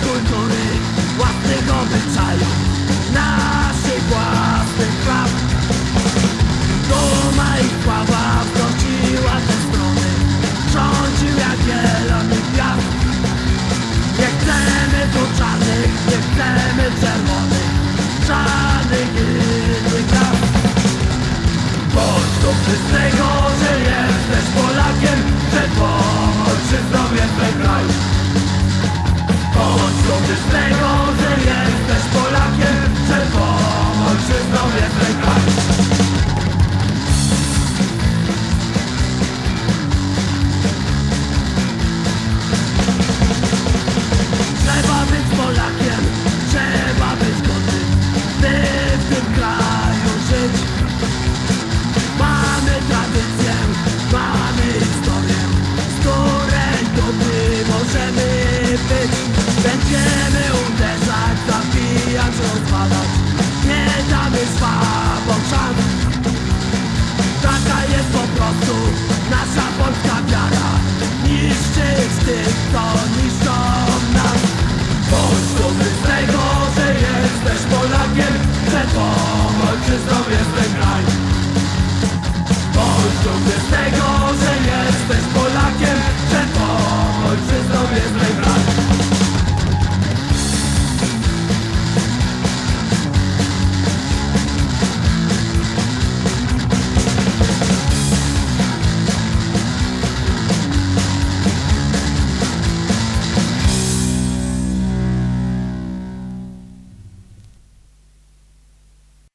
kultury, własnych obyczajów